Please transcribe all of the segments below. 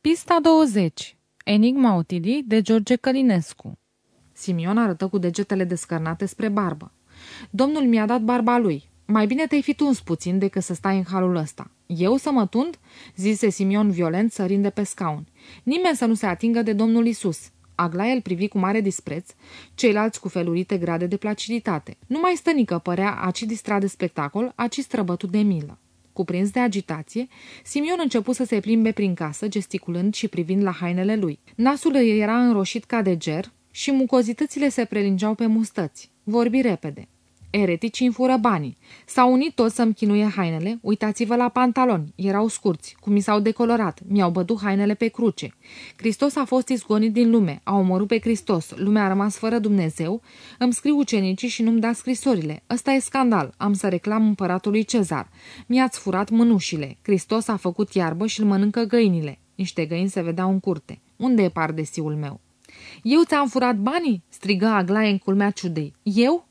Pista 20. Enigma Otilii de George Călinescu Simion arătă cu degetele descărnate spre barbă. Domnul mi-a dat barba lui. Mai bine te-ai fi tuns puțin decât să stai în halul ăsta. Eu să mă tund?" zise Simion violent sărind de pe scaun. Nimeni să nu se atingă de domnul Isus. Aglaia îl privi cu mare dispreț, ceilalți cu felurite grade de placiditate. Numai stănică părea aci distrat de spectacol, aci străbătut de milă. Cuprins de agitație, Simion început să se plimbe prin casă, gesticulând și privind la hainele lui. Nasul îi era înroșit ca de ger și mucozitățile se prelingeau pe mustăți. Vorbi repede. Ereticii înfură banii. S-au unit toți să-mi chinuie hainele. Uitați-vă la pantaloni. Erau scurți, cum mi s-au decolorat. Mi-au bătut hainele pe cruce. Hristos a fost izgonit din lume. A omorât pe Hristos. Lumea a rămas fără Dumnezeu. Îmi scriu ucenicii și nu-mi da scrisorile. Ăsta e scandal. Am să reclam împăratului Cezar. Mi-ați furat mânușile. Hristos a făcut iarbă și îl mănâncă găinile. Niște găini se vedeau în curte. Unde e pardesiul meu? Eu ți-am furat banii?" strigă Aglaie în culmea ciudei. Eu?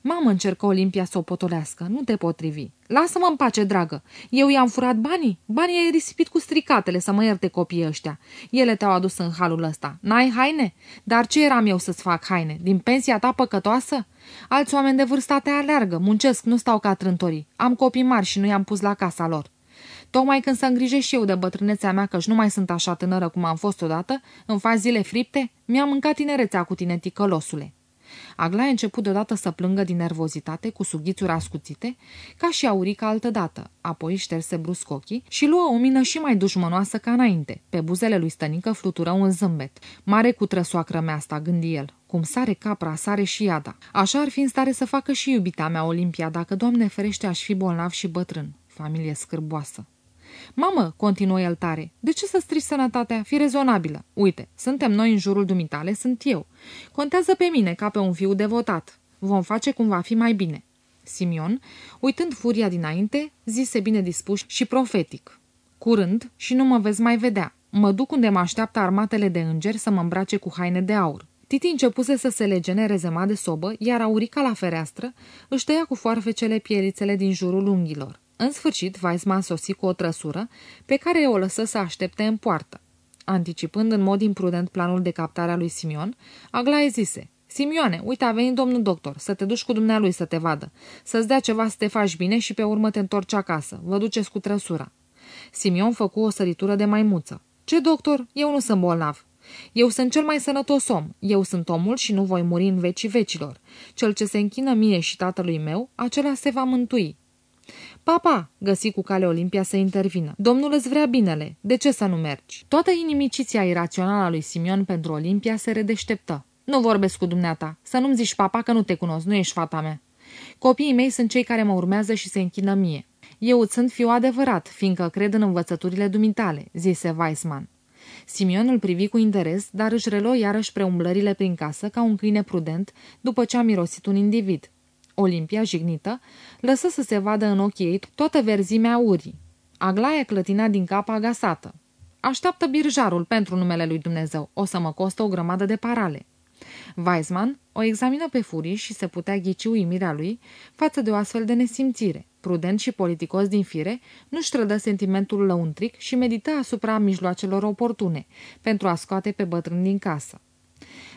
Mamă, încercă Olimpia să o potolească. Nu te potrivi. Lasă-mă în pace, dragă. Eu i-am furat banii? Banii ai risipit cu stricatele, să mă ierte copiii ăștia. Ele te-au adus în halul ăsta. N-ai haine? Dar ce eram eu să-ți fac haine? Din pensia ta păcătoasă? Alți oameni de vârstă te aleargă, muncesc, nu stau ca trântorii. Am copii mari și nu i-am pus la casa lor. Tocmai când să îngrijesc și eu de bătrânețea mea, căci nu mai sunt așa tânără cum am fost odată, în faci zile fripte, mi-am mâncat tinerețea cu tine, ticălosule. Aglaia a început deodată să plângă din nervozitate, cu sughițuri ascuțite, ca și Aurica altădată. Apoi șterse brusc ochii și luă o mină și mai dușmănoasă ca înainte. Pe buzele lui Stănică flutură un zâmbet. Mare cu trăsoacră mea asta, gândi el. Cum sare capra, sare și iada. Așa ar fi în stare să facă și iubita mea Olimpia, dacă, Doamne ferește, aș fi bolnav și bătrân. Familie scârboasă. Mamă, continuă el tare, de ce să strici sănătatea? Fi rezonabilă. Uite, suntem noi în jurul dumitale, sunt eu. Contează pe mine ca pe un fiu devotat. Vom face cum va fi mai bine. Simion, uitând furia dinainte, zise bine dispus și profetic. Curând și nu mă vezi mai vedea. Mă duc unde mă așteaptă armatele de îngeri să mă îmbrace cu haine de aur. Titi începuse să se legene rezema de sobă, iar Aurica la fereastră își tăia cu foarfecele pierițele din jurul unghiilor. În sfârșit, Weizmann sosi cu o trăsură, pe care o lăsă să aștepte în poartă. Anticipând în mod imprudent planul de captare a lui Simion, Aglaie zise, Simioane, uite, a venit domnul doctor, să te duci cu dumnealui să te vadă, să-ți dea ceva să te faci bine și pe urmă te întorci acasă. Vă duceți cu trăsura. Simion făcu o săritură de maimuță. Ce doctor? Eu nu sunt bolnav. Eu sunt cel mai sănătos om. Eu sunt omul și nu voi muri în vecii vecilor. Cel ce se închină mie și tatălui meu, acela se va mântui. Papa, găsi cu cale Olimpia să intervină. Domnul îți vrea binele. De ce să nu mergi? Toată inimiciția irațională a lui Simion pentru Olimpia se redeșteptă. Nu vorbesc cu dumneata. Să nu-mi zici, papa, că nu te cunosc, nu ești fata mea. Copiii mei sunt cei care mă urmează și se închină mie. Eu îți sunt fiu adevărat, fiindcă cred în învățăturile dumitale, zise Weissman. Simion îl privi cu interes, dar își reluă iarăși preumblările prin casă ca un câine prudent după ce a mirosit un individ. Olimpia, jignită, lăsă să se vadă în ochii ei toată verzimea urii. Aglaia clătina din cap agasată. Așteaptă birjarul pentru numele lui Dumnezeu. O să mă costă o grămadă de parale. Weizmann o examină pe furii și se putea ghici uimirea lui față de o astfel de nesimțire. Prudent și politicos din fire, nu-și trădă sentimentul lăuntric și medită asupra mijloacelor oportune pentru a scoate pe bătrân din casă.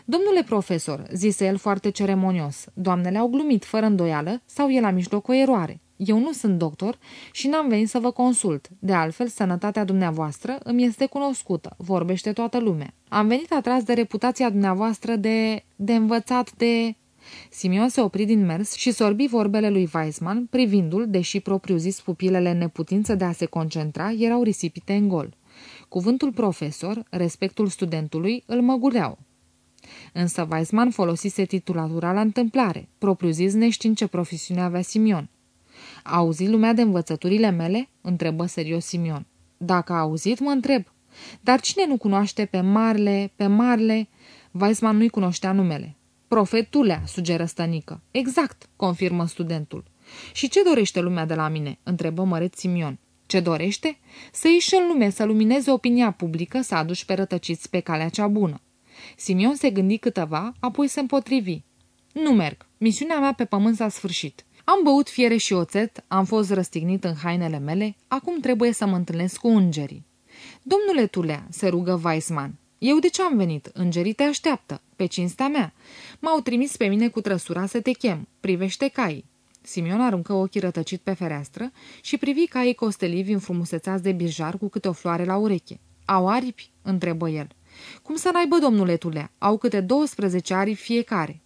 Domnule profesor, zise el foarte ceremonios, doamnele au glumit fără îndoială sau e la mijloc o eroare. Eu nu sunt doctor și n-am venit să vă consult. De altfel, sănătatea dumneavoastră îmi este cunoscută, vorbește toată lumea. Am venit atras de reputația dumneavoastră de... de învățat de... Simion se opri din mers și sorbi vorbele lui Weisman, privindu-l, deși propriu-zis pupilele neputință de a se concentra erau risipite în gol. Cuvântul profesor, respectul studentului, îl măguleau. Însă Weisman folosise titulatura la întâmplare, propriu-zis neștiind ce profesiune avea Simion. A auzit lumea de învățăturile mele?" întrebă serios Simion. Dacă a auzit, mă întreb. Dar cine nu cunoaște pe Marle, pe Marle? Weisman nu-i cunoștea numele. Profetulea, sugeră stănică. Exact, confirmă studentul. Și ce dorește lumea de la mine? întrebă măreț Simion. Ce dorește? Să ieși în lume, să lumineze opinia publică, să aduci pe rătăciți pe calea cea bună. Simion se gândi câteva, apoi se împotrivi. Nu merg. Misiunea mea pe pământ s-a sfârșit. Am băut fiere și oțet, am fost răstignit în hainele mele, acum trebuie să mă întâlnesc cu îngerii. Domnule Tulea, se rugă Weissman, eu de ce am venit? Îngerii te așteaptă, pe cinstea mea. M-au trimis pe mine cu trăsura să te chem. Privește caii. Simion aruncă ochii rătăcit pe fereastră și privi caii costelivi înfrumusețați de birjar cu câte o floare la ureche. Au aripi?" întrebă el. Cum să n-aibă, domnule Tulea? Au câte 12 aripi fiecare."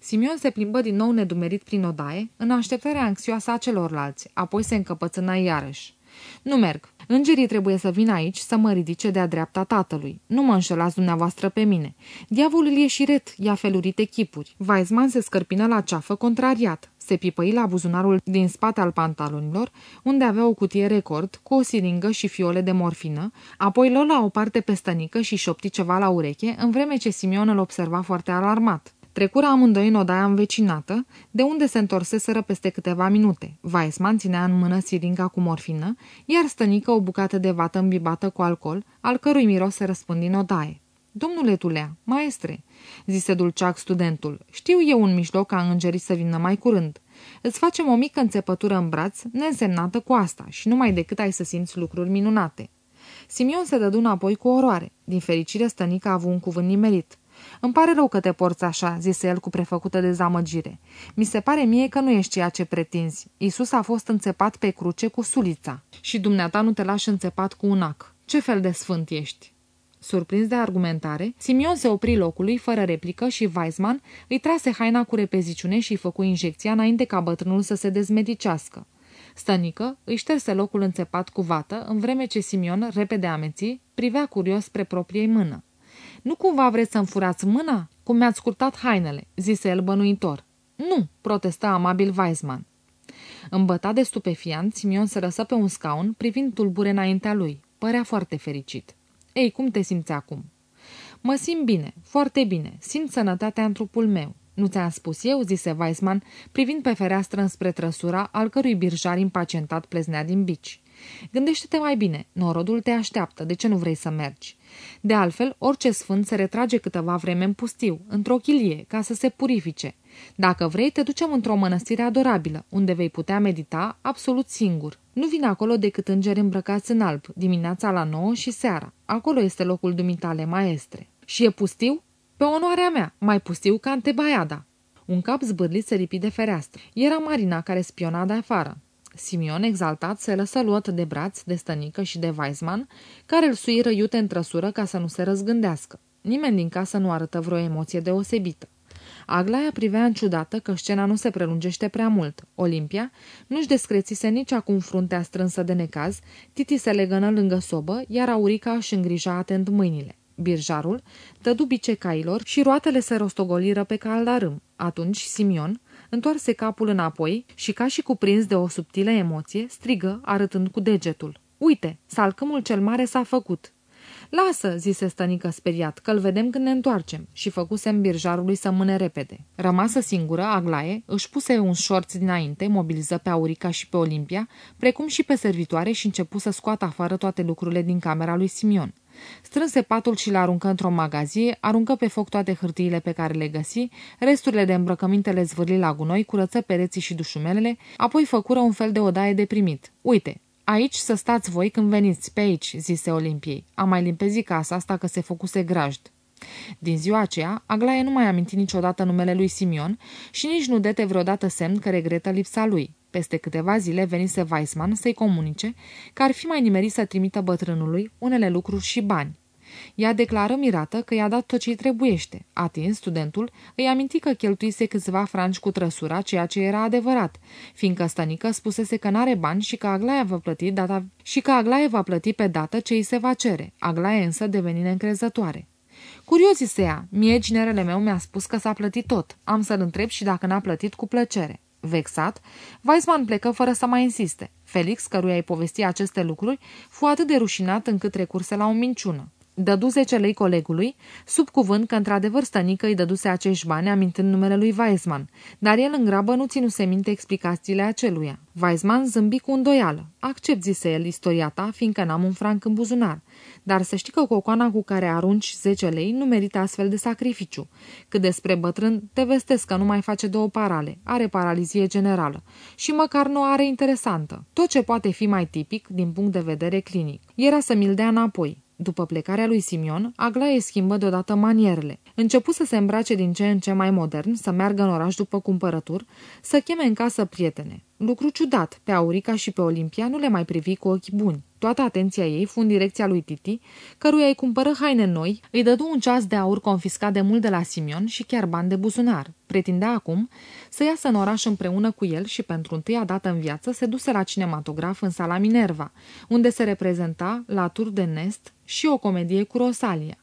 Simion se plimbă din nou nedumerit prin odaie, în așteptarea anxioasă a celorlalți, apoi se încăpățână iarăși. Nu merg. Îngerii trebuie să vină aici să mă ridice de-a dreapta tatălui. Nu mă înșelați dumneavoastră pe mine. Diavolul e șiret, ia felurite chipuri. Weizmann se scărpină la ceafă contrariat. Se pipăi la buzunarul din spate al pantalonilor, unde avea o cutie record, cu o siringă și fiole de morfină, apoi lua la o parte pe stănică și șopti ceva la ureche, în vreme ce Simeon îl observa foarte alarmat. Trecură amândoi în odaia învecinată, de unde se întorseseră peste câteva minute. Weissman ținea în mână siringa cu morfină, iar stănică o bucată de vată îmbibată cu alcool, al cărui miros se răspândi în odaie. Domnule Tulea, maestre, zise dulceac studentul, știu eu un mijloc ca îngerii să vină mai curând. Îți facem o mică înțepătură în braț, neînsemnată cu asta, și numai decât ai să simți lucruri minunate. Simion se dădu înapoi cu oroare. Din fericire, stănica a avut un cuvânt nimerit. Îmi pare rău că te porți așa," zise el cu prefăcută dezamăgire. Mi se pare mie că nu ești ceea ce pretinzi. Isus a fost înțepat pe cruce cu sulița. Și dumneata nu te lași înțepat cu un ac. Ce fel de sfânt ești?" Surprins de argumentare, Simion se opri locului fără replică și Weizmann îi trase haina cu repeziciune și îi făcu injecția înainte ca bătrânul să se dezmedicească. Stănică îi șterse locul înțepat cu vată, în vreme ce Simion, repede ameții, privea curios spre propriei mână. Nu cumva vreți să-mi furați mâna? Cum mi-ați scurtat hainele?" zise el bănuitor. Nu," protesta amabil Weizmann. Îmbătat de stupefiant, Simion se răsă pe un scaun, privind tulbure înaintea lui. Părea foarte fericit. Ei, cum te simți acum?" Mă simt bine, foarte bine. Simt sănătatea în trupul meu. Nu ți-am spus eu?" zise Weissman, privind pe fereastră înspre trăsura, al cărui birjar impacientat pleznea din bici. Gândește-te mai bine, norodul te așteaptă, de ce nu vrei să mergi? De altfel, orice sfânt se retrage câteva vreme în pustiu, într-o chilie, ca să se purifice. Dacă vrei, te ducem într-o mănăstire adorabilă, unde vei putea medita absolut singur. Nu vin acolo decât îngeri îmbrăcați în alb, dimineața la nouă și seara. Acolo este locul dumitale, maestre. Și e pustiu? Pe onoarea mea, mai pustiu ca Antebaiada. Un cap zbârlit se ripi de fereastră. Era Marina care spiona de afară. Simion, exaltat, se lăsă luat de braț, de stănică și de Weizmann, care îl suiră iute în trăsură ca să nu se răzgândească. Nimeni din casă nu arătă vreo emoție deosebită. Aglaia privea ciudată că scena nu se prelungește prea mult. Olimpia nu-și descrețise nici acum fruntea strânsă de necaz, Titi se legănă lângă sobă, iar Aurica își îngrija atent mâinile. Birjarul dădu bice cailor și roatele se rostogoliră pe caldarâm. Atunci Simion, întoarse capul înapoi și, ca și cuprins de o subtilă emoție, strigă, arătând cu degetul. Uite, salcâmul cel mare s-a făcut!" Lasă!" zise stănică speriat, că-l vedem când ne întoarcem și făcuse birjarului să mâne repede. Rămasă singură, Aglaie își puse un șorț dinainte, mobiliză pe Aurica și pe Olimpia, precum și pe servitoare și începu să scoată afară toate lucrurile din camera lui Simion. Strânse patul și l-aruncă într-o magazie, aruncă pe foc toate hârtiile pe care le găsi, resturile de îmbrăcăminte le zvârli la gunoi, curăță pereții și dușumelele, apoi făcură un fel de odaie de primit. Uite, Aici să stați voi când veniți, pe aici," zise Olimpiei. Am mai limpezit casa asta că se făcuse grajd. Din ziua aceea, Aglaie nu mai aminti niciodată numele lui Simion și nici nu dete vreodată semn că regretă lipsa lui. Peste câteva zile venise Weissman să-i comunice că ar fi mai nimerit să trimită bătrânului unele lucruri și bani. Ea declară mirată că i-a dat tot ce-i trebuiește. Atins, studentul îi aminti că cheltuise câțiva franci cu trăsura, ceea ce era adevărat, fiindcă stănică spusese că n-are bani și că Aglaia va plăti data și că Aglaia va plăti pe dată ce îi se va cere. Aglaia însă deveni neîncrezătoare. Curios este ea. Mie, ginerele meu mi-a spus că s-a plătit tot. Am să-l întreb și dacă n-a plătit cu plăcere. Vexat, Weissman plecă fără să mai insiste. Felix, căruia îi povesti aceste lucruri, fu atât de rușinat încât recurse la o minciună. Dădu 10 lei colegului, sub cuvânt că într-adevăr stănică îi dăduse acești bani amintând numele lui Weisman, dar el în grabă nu ținuse minte explicațiile aceluia. Weisman zâmbi cu îndoială. Accept, zise el, istoria ta, fiindcă n-am un franc în buzunar. Dar să știi că cocoana cu care arunci 10 lei nu merită astfel de sacrificiu. Cât despre bătrân, te vestesc că nu mai face două parale, are paralizie generală și măcar nu are interesantă. Tot ce poate fi mai tipic din punct de vedere clinic. Era să mi-l dea înapoi. După plecarea lui Simion, Aglaie schimbă deodată manierele. Începu să se îmbrace din ce în ce mai modern, să meargă în oraș după cumpărături, să cheme în casă prietene. Lucru ciudat, pe Aurica și pe Olimpia nu le mai privi cu ochi buni. Toată atenția ei fu în direcția lui Titi, căruia îi cumpără haine noi, îi dădu un ceas de aur confiscat de mult de la Simion și chiar bani de buzunar. Pretindea acum să iasă în oraș împreună cu el și pentru întâia dată în viață se duse la cinematograf în sala Minerva, unde se reprezenta la tur de nest și o comedie cu Rosalia.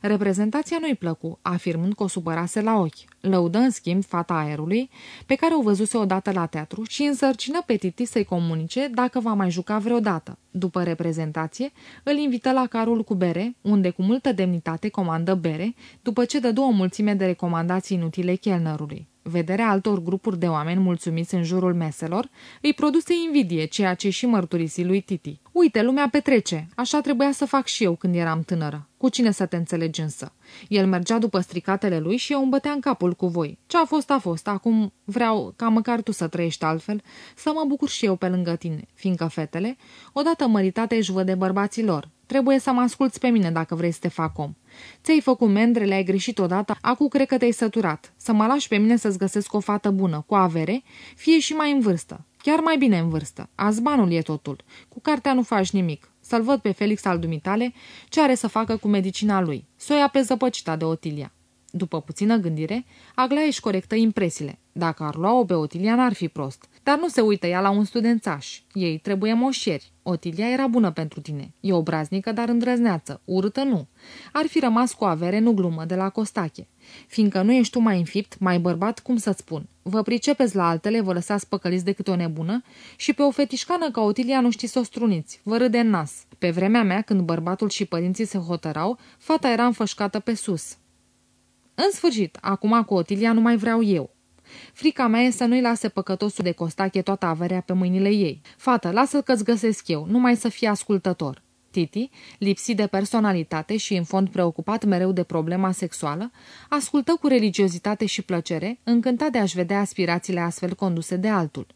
Reprezentația nu-i plăcu, afirmând că o supărase la ochi. Lăudă în schimb fata aerului, pe care o văzuse odată la teatru și însărcină pe Titi să-i comunice dacă va mai juca vreodată. După reprezentație, îl invită la carul cu bere, unde cu multă demnitate comandă bere, după ce dă două mulțime de recomandații inutile chelnerului. Vederea altor grupuri de oameni mulțumiți în jurul meselor îi produse invidie, ceea ce și mărturisi lui Titi. Uite, lumea petrece. Așa trebuia să fac și eu când eram tânără. Cu cine să te înțelegi însă? El mergea după stricatele lui și eu îmi băteam capul cu voi. Ce a fost, a fost. Acum vreau ca măcar tu să trăiești altfel, să mă bucur și eu pe lângă tine, fiindcă fetele, odată măritate, își văd de bărbaților. Trebuie să mă asculți pe mine dacă vrei să te fac om. Ți-ai făcut mendre, le-ai greșit odată, acum cred că te-ai săturat. Să mă lași pe mine să-ți găsesc o fată bună, cu avere, fie și mai în vârstă. Chiar mai bine în vârstă. Azi banul e totul. Cu cartea nu faci nimic. Să-l văd pe Felix al dumitale ce are să facă cu medicina lui. Să o ia pe zăpăcita de Otilia. După puțină gândire, Aglaia își corectă impresiile. Dacă ar lua-o pe Otilia, n-ar fi prost. Dar nu se uită ea la un studențaș. Ei trebuie moșieri. Otilia era bună pentru tine. E obraznică, dar îndrăzneață. Urâtă nu. Ar fi rămas cu avere, nu glumă, de la Costache. Fiindcă nu ești tu mai înfipt, mai bărbat, cum să-ți spun. Vă pricepeți la altele, vă lăsați păcăliți decât o nebună și pe o fetișcană ca Otilia nu știți să o struniți. Vă râde în nas. Pe vremea mea, când bărbatul și părinții se hotărau, fata era înfășcată pe sus. În sfârșit, acum cu Otilia nu mai vreau eu. Frica mea e să nu-i lase păcătosul de costache toată averea pe mâinile ei. Fată, lasă că-ți găsesc eu, numai să fie ascultător. Titi, lipsit de personalitate și în fond preocupat mereu de problema sexuală, ascultă cu religiozitate și plăcere, încântat de a-și vedea aspirațiile astfel conduse de altul.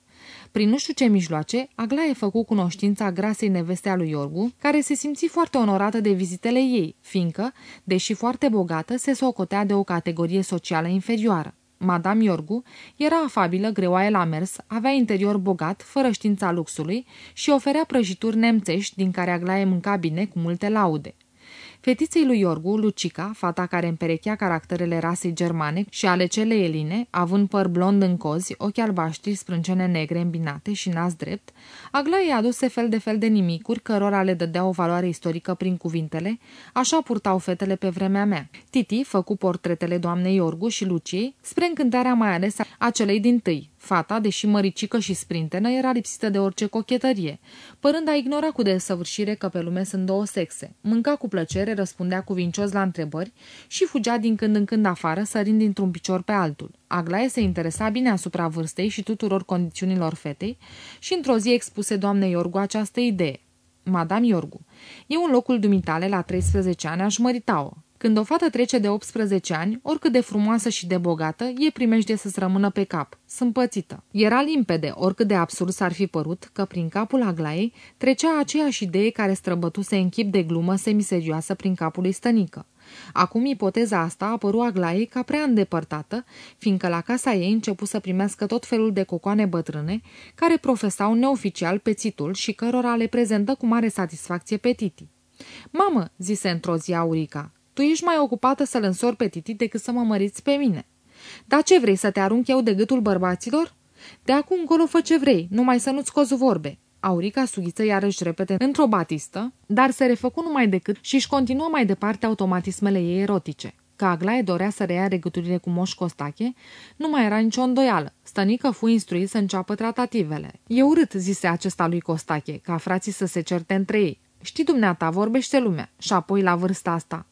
Prin nu știu ce mijloace, Aglaie făcu cunoștința grasei neveste a lui Iorgu, care se simți foarte onorată de vizitele ei, fiindcă, deși foarte bogată, se socotea de o categorie socială inferioară. Madame Iorgu era afabilă, greoaie la mers, avea interior bogat, fără știința luxului și oferea prăjituri nemțești din care Aglaie mânca bine cu multe laude. Fetiței lui Iorgu, Lucica, fata care împerechea caracterele rasei germane și ale cele eline, având păr blond în cozi, ochi albaștri, sprâncene negre îmbinate și nas drept, Aglaie aduse fel de fel de nimicuri cărora le dădea o valoare istorică prin cuvintele, așa purtau fetele pe vremea mea. Titi făcu portretele doamnei Iorgu și Luciei, spre încântarea mai ales a celei din tâi, Fata, deși măricică și sprintenă, era lipsită de orice cochetărie, părând a ignora cu desăvârșire că pe lume sunt două sexe. Mânca cu plăcere, răspundea cuvincios la întrebări și fugea din când în când afară, sărind dintr-un picior pe altul. Aglaie se interesa bine asupra vârstei și tuturor condițiunilor fetei și într-o zi expuse doamnei Iorgu această idee. Madame Iorgu, eu în locul dumitale, la 13 ani, aș mărita-o. Când o fată trece de 18 ani, oricât de frumoasă și de bogată, e primește să-ți rămână pe cap. Sunt pățită. Era limpede, oricât de absurd s-ar fi părut, că prin capul Aglaiei trecea aceeași idee care străbătuse în chip de glumă semiserioasă prin capul lui stănică. Acum ipoteza asta a apărut Aglaiei ca prea îndepărtată, fiindcă la casa ei început să primească tot felul de cocoane bătrâne, care profesau neoficial pețitul și cărora le prezentă cu mare satisfacție pe Titi. Mamă, zise într-o zi Aurica, tu ești mai ocupată să-l însori pe Titi decât să mă măriți pe mine. Dar ce vrei, să te arunc eu de gâtul bărbaților? De acum încolo fă ce vrei, numai să nu-ți scoți vorbe. Aurica sughiță iarăși repede într-o batistă, dar se refăcu numai decât și își continuă mai departe automatismele ei erotice. Că Aglaie dorea să reia regăturile cu Moș Costache, nu mai era nicio îndoială. Stănică fu instruit să înceapă tratativele. E urât, zise acesta lui Costache, ca frații să se certe între ei. Știi dumneata, vorbește lumea. Și apoi la vârsta asta.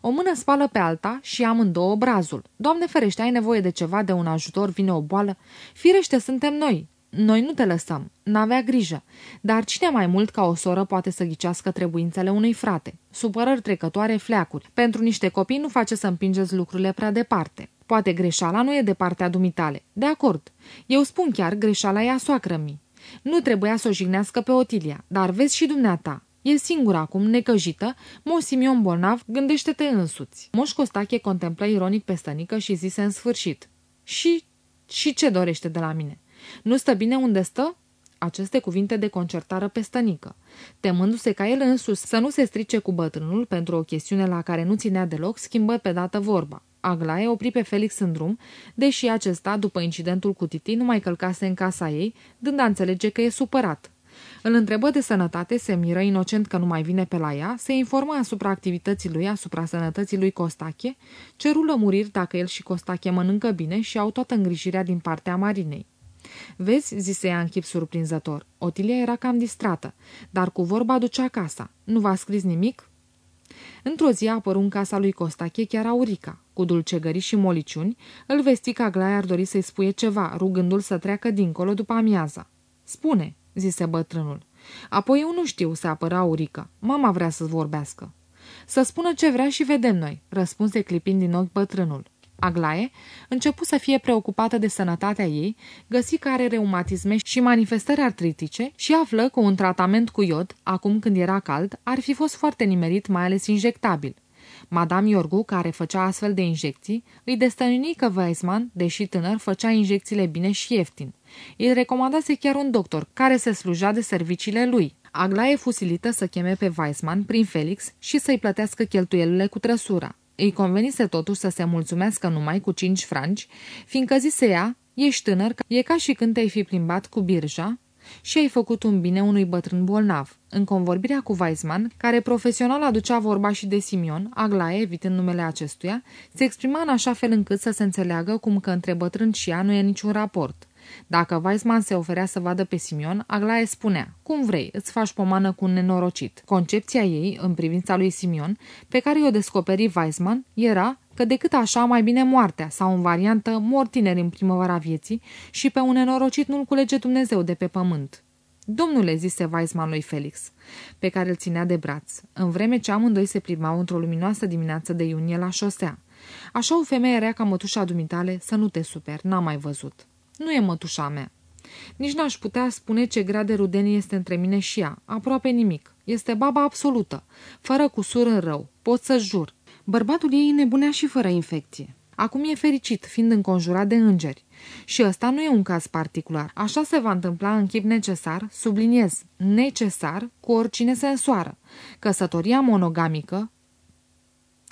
O mână spală pe alta și amândouă obrazul. Doamne ferește, ai nevoie de ceva, de un ajutor, vine o boală? Firește, suntem noi. Noi nu te lăsăm, n-avea grijă, dar cine mai mult ca o soră poate să ghicească trebuințele unui frate? Supărări trecătoare, fleacuri. Pentru niște copii nu face să împingeți lucrurile prea departe. Poate greșeala nu e de partea dumitale. De acord. Eu spun chiar, greșeala e a soacră mi. Nu trebuia să o jignească pe Otilia, dar vezi și dumneata. E singură acum, necăjită, Moș Simion bolnav, gândește-te însuți. Moș Costache contemplă ironic pe stănică și zise în sfârșit. Și... și ce dorește de la mine? Nu stă bine unde stă? Aceste cuvinte de concertară pe stănică. Temându-se ca el însus să nu se strice cu bătrânul pentru o chestiune la care nu ținea deloc, schimbă pe dată vorba. Aglaie opri pe Felix în drum, deși acesta, după incidentul cu Titi, nu mai călcase în casa ei, dând a înțelege că e supărat. Îl întrebă de sănătate, se miră inocent că nu mai vine pe la ea, se informă asupra activității lui, asupra sănătății lui Costache, ceru lămuriri dacă el și Costache mănâncă bine și au toată îngrijirea din partea Marinei. Vezi, zise ea în chip surprinzător, Otilia era cam distrată, dar cu vorba ducea casa. Nu v-a scris nimic? Într-o zi a apărut în casa lui Costache chiar Aurica. Cu dulcegări și moliciuni, îl vesti că Aglaia ar dori să-i spuie ceva, rugându-l să treacă dincolo după amiaza. Spune, zise bătrânul. Apoi eu nu știu, se apăra Aurica. Mama vrea să vorbească. Să spună ce vrea și vedem noi, răspunse clipind din ochi bătrânul. Aglaie începu să fie preocupată de sănătatea ei, găsi că are reumatisme și manifestări artritice și află că un tratament cu iod, acum când era cald, ar fi fost foarte nimerit, mai ales injectabil. Madame Iorgu, care făcea astfel de injecții, îi destănui că Weisman, deși tânăr, făcea injecțiile bine și ieftin. Îi recomandase chiar un doctor, care se sluja de serviciile lui. Aglaie fusilită să cheme pe Weisman prin Felix și să-i plătească cheltuielile cu trăsura. Îi convenise totuși să se mulțumească numai cu cinci franci, fiindcă zise ea, ești tânăr, e ca și când te-ai fi plimbat cu birja și ai făcut un bine unui bătrân bolnav. În convorbirea cu Weizmann, care profesional aducea vorba și de Simion, Aglaie, evitând numele acestuia, se exprima în așa fel încât să se înțeleagă cum că între bătrân și ea nu e niciun raport. Dacă Weisman se oferea să vadă pe Simion, Aglaie spunea, cum vrei, îți faci pomană cu un nenorocit. Concepția ei, în privința lui Simion, pe care o descoperi Weisman, era că decât așa mai bine moartea sau în variantă mor tineri în primăvara vieții și pe un nenorocit nu-l culege Dumnezeu de pe pământ. Domnule, zise Weisman lui Felix, pe care îl ținea de braț, în vreme ce amândoi se plimbau într-o luminoasă dimineață de iunie la șosea. Așa o femeie rea ca mătușa dumitale să nu te super, n-am mai văzut. Nu e mătușa mea. Nici n-aș putea spune ce grad de rudenie este între mine și ea. Aproape nimic. Este baba absolută. Fără cusur în rău. Pot să jur. Bărbatul ei nebunea și fără infecție. Acum e fericit, fiind înconjurat de îngeri. Și ăsta nu e un caz particular. Așa se va întâmpla în chip necesar, subliniez, necesar, cu oricine se însoară. Căsătoria monogamică,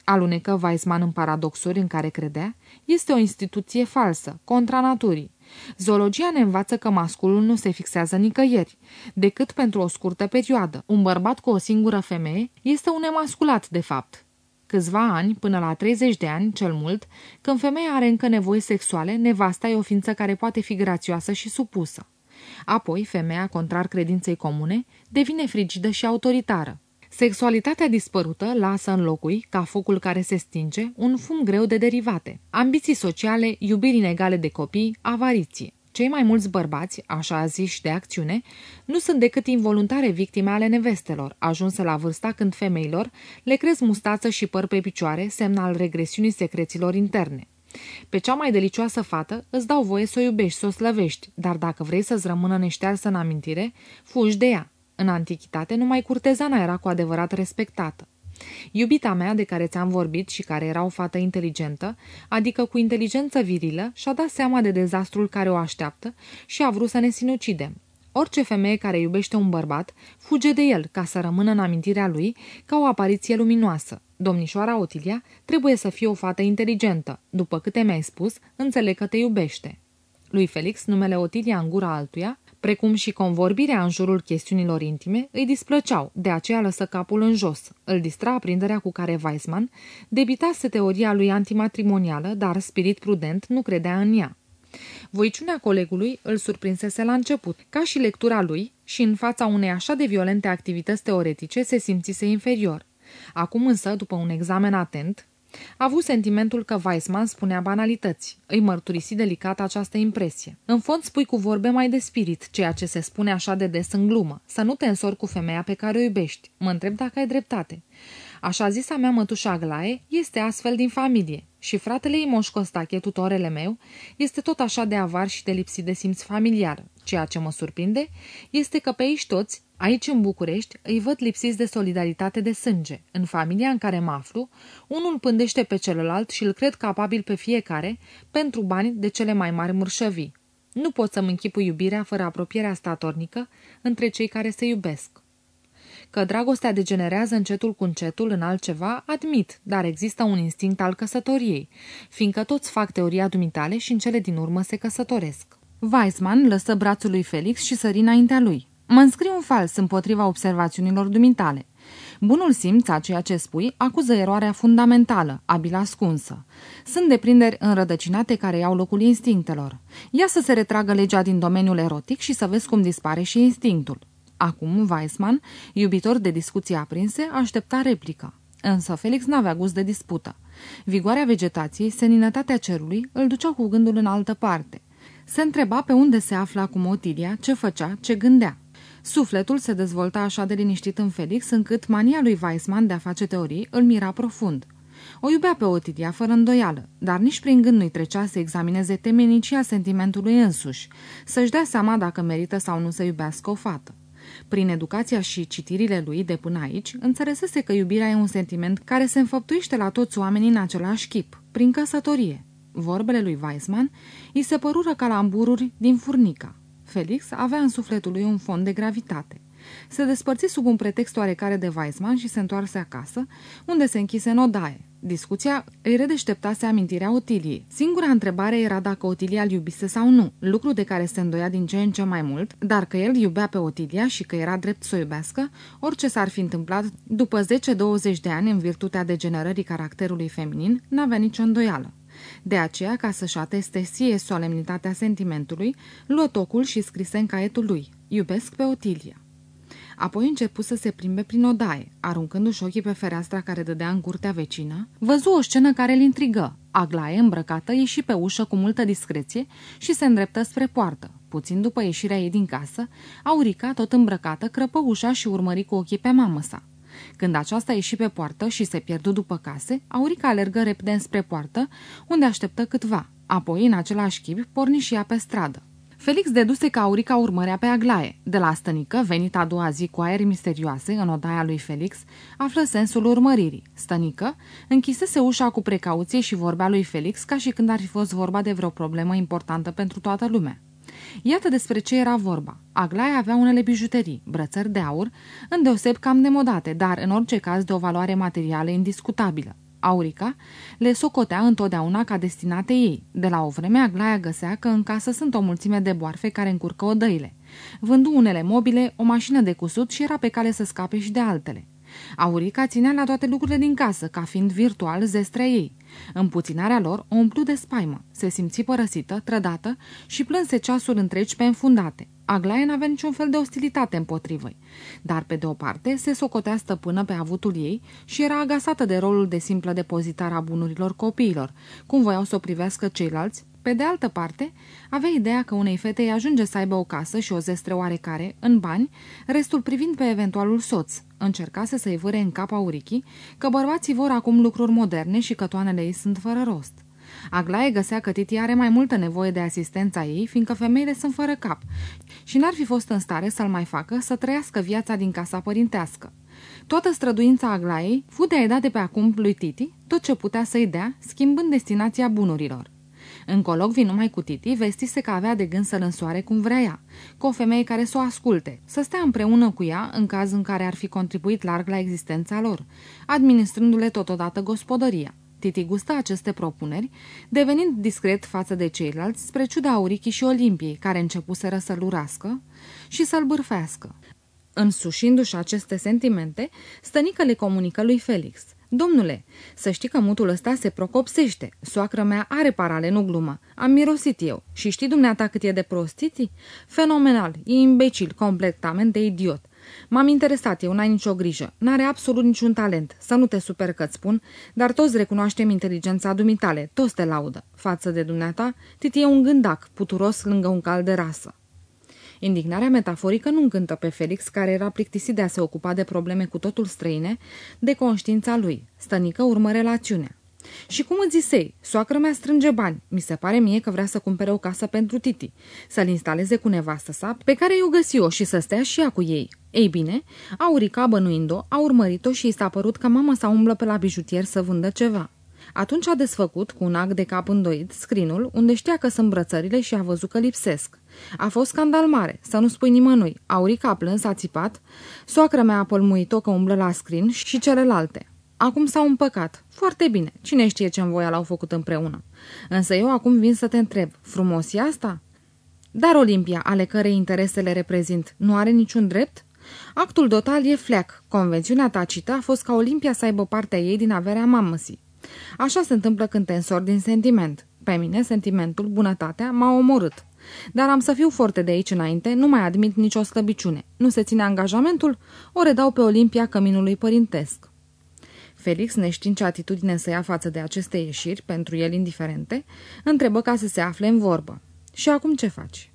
alunecă Weisman în paradoxuri în care credea, este o instituție falsă, contra naturii. Zoologia ne învață că masculul nu se fixează nicăieri, decât pentru o scurtă perioadă. Un bărbat cu o singură femeie este un emasculat, de fapt. Câțiva ani, până la 30 de ani, cel mult, când femeia are încă nevoi sexuale, nevasta e o ființă care poate fi grațioasă și supusă. Apoi, femeia, contrar credinței comune, devine frigidă și autoritară. Sexualitatea dispărută lasă în locui, ca focul care se stinge, un fum greu de derivate. Ambiții sociale, iubiri inegale de copii, avariție. Cei mai mulți bărbați, așa ziși de acțiune, nu sunt decât involuntare victime ale nevestelor, ajunse la vârsta când femeilor le cresc mustață și păr pe picioare, semn al regresiunii secreților interne. Pe cea mai delicioasă fată îți dau voie să o iubești, să o slăvești, dar dacă vrei să-ți rămână neștearsă în amintire, fugi de ea. În antichitate, numai curtezana era cu adevărat respectată. Iubita mea, de care ți-am vorbit și care era o fată inteligentă, adică cu inteligență virilă, și-a dat seama de dezastrul care o așteaptă și a vrut să ne sinucidem. Orice femeie care iubește un bărbat fuge de el ca să rămână în amintirea lui ca o apariție luminoasă. Domnișoara Otilia trebuie să fie o fată inteligentă. După câte mi-ai spus, înțeleg că te iubește. Lui Felix, numele Otilia în gura altuia, precum și convorbirea în jurul chestiunilor intime, îi displăceau, de aceea lăsă capul în jos. Îl distra aprinderea cu care Weissman debitase teoria lui antimatrimonială, dar spirit prudent nu credea în ea. Voiciunea colegului îl surprinsese la început, ca și lectura lui, și în fața unei așa de violente activități teoretice se simțise inferior. Acum însă, după un examen atent, a avut sentimentul că Weissman spunea banalități. Îi mărturisi delicat această impresie. În fond spui cu vorbe mai de spirit, ceea ce se spune așa de des în glumă. Să nu te însori cu femeia pe care o iubești. Mă întreb dacă ai dreptate. Așa zisa mea mătușa Aglaie este astfel din familie și fratele ei Moș Costache, tutorele meu, este tot așa de avar și de lipsit de simț familiar. Ceea ce mă surprinde este că pe aici toți, aici în București, îi văd lipsiți de solidaritate de sânge. În familia în care mă aflu, unul pândește pe celălalt și îl cred capabil pe fiecare pentru bani de cele mai mari mărșăvii. Nu pot să-mi închipui iubirea fără apropierea statornică între cei care se iubesc. Că dragostea degenerează încetul cu încetul în altceva, admit, dar există un instinct al căsătoriei, fiindcă toți fac teoria dumitale și în cele din urmă se căsătoresc. Weissman lăsă brațul lui Felix și sări înaintea lui. Mă înscriu un fals împotriva observațiunilor dumitale. Bunul simț a ceea ce spui acuză eroarea fundamentală, abil ascunsă. Sunt deprinderi înrădăcinate care iau locul instinctelor. Ia să se retragă legea din domeniul erotic și să vezi cum dispare și instinctul. Acum, Weissman, iubitor de discuții aprinse, aștepta replica. Însă Felix n-avea gust de dispută. Vigoarea vegetației, seninătatea cerului, îl duceau cu gândul în altă parte. Se întreba pe unde se afla acum Otilia, ce făcea, ce gândea. Sufletul se dezvolta așa de liniștit în Felix, încât mania lui Weissman de a face teorii îl mira profund. O iubea pe Otilia fără îndoială, dar nici prin gând nu-i trecea să examineze temenicia sentimentului însuși, să-și dea seama dacă merită sau nu să iubească o fată. Prin educația și citirile lui de până aici, înțelesese că iubirea e un sentiment care se înfăptuiește la toți oamenii în același chip, prin căsătorie. Vorbele lui Weissman îi se părură ca lambururi din furnica. Felix avea în sufletul lui un fond de gravitate. Se despărți sub un pretext oarecare de Weissman și se întoarse acasă, unde se închise în odaie. Discuția îi redeșteptase amintirea Otiliei. Singura întrebare era dacă Otilia îl iubise sau nu, lucru de care se îndoia din ce în ce mai mult, dar că el iubea pe Otilia și că era drept să o iubească, orice s-ar fi întâmplat după 10-20 de ani în virtutea degenerării caracterului feminin, n-avea nicio îndoială. De aceea, ca să-și ateste sie solemnitatea sentimentului, luă tocul și scrise în caietul lui, Iubesc pe Otilia. Apoi începu să se plimbe prin odaie, aruncându-și ochii pe fereastra care dădea în curtea vecină, văzu o scenă care îl intrigă. Aglaie, îmbrăcată, ieși pe ușă cu multă discreție și se îndreptă spre poartă. Puțin după ieșirea ei din casă, Aurica, tot îmbrăcată, crăpă ușa și urmări cu ochii pe mamă sa. Când aceasta ieși pe poartă și se pierdu după case, Aurica alergă repede spre poartă, unde așteptă câtva. Apoi, în același chip, porni și ea pe stradă. Felix deduse că Aurica urmărea pe Aglaie. De la stănică, venit a doua zi cu aer misterioase în odaia lui Felix, află sensul urmăririi. Stănică închisese ușa cu precauție și vorbea lui Felix ca și când ar fi fost vorba de vreo problemă importantă pentru toată lumea. Iată despre ce era vorba. Aglaia avea unele bijuterii, brățări de aur, îndeoseb cam demodate, dar în orice caz de o valoare materială indiscutabilă. Aurica le socotea întotdeauna ca destinate ei. De la o vreme, Aglaia găsea că în casă sunt o mulțime de boarfe care încurcă odăile. Vându unele mobile, o mașină de cusut și era pe cale să scape și de altele. Aurica ținea la toate lucrurile din casă, ca fiind virtual zestrea ei. Împuținarea lor o umplu de spaimă, se simți părăsită, trădată și plânse ceasuri întregi pe înfundate. Aglaia n-avea niciun fel de ostilitate împotrivă. Dar pe de o parte se socotea stăpână pe avutul ei și era agasată de rolul de simplă depozitar a bunurilor copiilor, cum voiau să o privească ceilalți pe de altă parte, avea ideea că unei fete îi ajunge să aibă o casă și o zestre oarecare, în bani, restul privind pe eventualul soț. Încercase să-i vâre în cap aurichii că bărbații vor acum lucruri moderne și că toanele ei sunt fără rost. Aglaie găsea că Titi are mai multă nevoie de asistența ei, fiindcă femeile sunt fără cap și n-ar fi fost în stare să-l mai facă să trăiască viața din casa părintească. Toată străduința Aglaiei fu de a da de pe acum lui Titi tot ce putea să-i dea, schimbând destinația bunurilor. În colocvii numai cu Titi vestise că avea de gând să-l însoare cum vrea ea, cu o femeie care să o asculte, să stea împreună cu ea în caz în care ar fi contribuit larg la existența lor, administrându-le totodată gospodăria. Titi gustă aceste propuneri, devenind discret față de ceilalți, spre ciuda Aurichii și Olimpiei, care începuseră să-l urască și să-l bârfească. Însușindu-și aceste sentimente, stănică le comunică lui Felix. Domnule, să știi că mutul ăsta se procopsește. Soacră mea are parale, nu glumă. Am mirosit eu. Și știi dumneata cât e de prostiții? Fenomenal, e imbecil, completamente idiot. M-am interesat eu, n-ai nicio grijă. N-are absolut niciun talent. Să nu te super că spun, dar toți recunoaștem inteligența dumitale, toți te laudă. Față de dumneata, Titi e un gândac, puturos lângă un cal de rasă. Indignarea metaforică nu încântă pe Felix, care era plictisit de a se ocupa de probleme cu totul străine, de conștiința lui. Stănică urmă relațiunea. Și cum îți zisei, soacră mea strânge bani. Mi se pare mie că vrea să cumpere o casă pentru Titi, să-l instaleze cu nevastă sa, pe care i-o găsi-o și să stea și ea cu ei. Ei bine, Aurica, bănuind-o, a urmărit-o și i s-a părut că mama sa umblă pe la bijutier să vândă ceva. Atunci a desfăcut, cu un act de cap îndoit, scrinul, unde știa că sunt brățările și a văzut că lipsesc. A fost scandal mare, să nu spui nimănui. Aurica a plâns, a țipat, soacră mea a pălmuit-o că umblă la scrin și celelalte. Acum s-au împăcat. Foarte bine. Cine știe ce voia l-au făcut împreună. Însă eu acum vin să te întreb. Frumos e asta? Dar Olimpia, ale cărei interesele reprezint, nu are niciun drept? Actul total e fleac. Convențiunea tacită a fost ca Olimpia să aibă partea ei din averea mamăsii. Așa se întâmplă când te însori din sentiment. Pe mine, sentimentul, bunătatea, m-a omorât. Dar am să fiu foarte de aici înainte, nu mai admit nicio slăbiciune. Nu se ține angajamentul, o redau pe Olimpia căminului părintesc. Felix, neștiind ce atitudine să ia față de aceste ieșiri, pentru el indiferente, întrebă ca să se afle în vorbă. Și acum ce faci?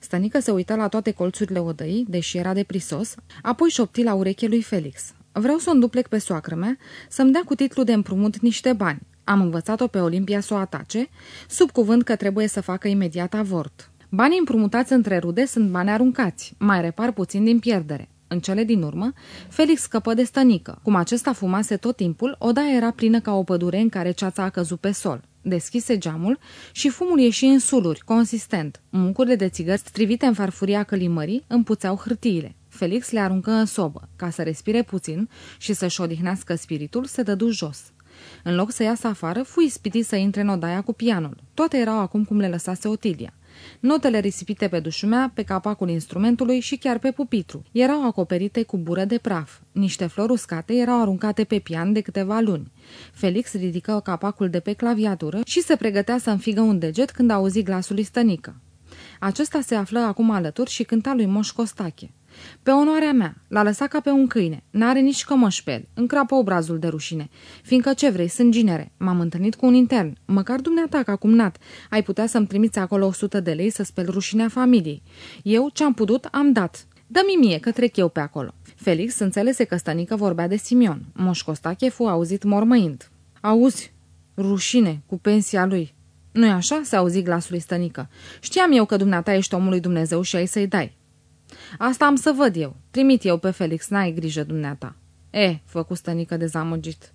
Stănică se uită la toate colțurile odăii, deși era de prisos, apoi șopti la ureche lui Felix. Vreau să o înduplec pe soacră mea, să-mi dea cu titlu de împrumut niște bani. Am învățat-o pe Olimpia să o atace, sub cuvânt că trebuie să facă imediat avort. Banii împrumutați între rude sunt bani aruncați, mai repar puțin din pierdere. În cele din urmă, Felix scăpă de stănică. Cum acesta fumase tot timpul, odaia era plină ca o pădure în care ceața a căzut pe sol. Deschise geamul și fumul ieși în suluri, consistent. Muncurile de țigări strivite în farfuria călimării împuțeau hârtiile. Felix le aruncă în sobă. Ca să respire puțin și să-și odihnească spiritul, se dădu jos. În loc să iasă afară, fu ispitit să intre în odaia cu pianul. Toate erau acum cum le lăsase Otilia. Notele risipite pe dușumea, pe capacul instrumentului și chiar pe pupitru erau acoperite cu bură de praf. Niște flori uscate erau aruncate pe pian de câteva luni. Felix ridică capacul de pe claviatură și se pregătea să înfigă un deget când auzi glasul lui Stănică. Acesta se află acum alături și cânta lui Moș Costache. Pe onoarea mea, l-a lăsat ca pe un câine. N-are nici cămăș pe el. Încrapă obrazul de rușine. Fiindcă ce vrei, sunt ginere. M-am întâlnit cu un intern. Măcar dumneata, ca cumnat, ai putea să-mi trimiți acolo 100 de lei să speli rușinea familiei. Eu, ce-am putut, am dat. Dă-mi mie, că trec eu pe acolo. Felix înțelese că stănică vorbea de Simion. Moș Costache fu auzit mormăind. Auzi, rușine, cu pensia lui. Nu-i așa?" se auzi glasul lui stănică. Știam eu că dumneata ești omul lui Dumnezeu și ai să-i dai. Asta am să văd eu. Trimit eu pe Felix, n-ai grijă dumneata. E, făcu stănică dezamăgit.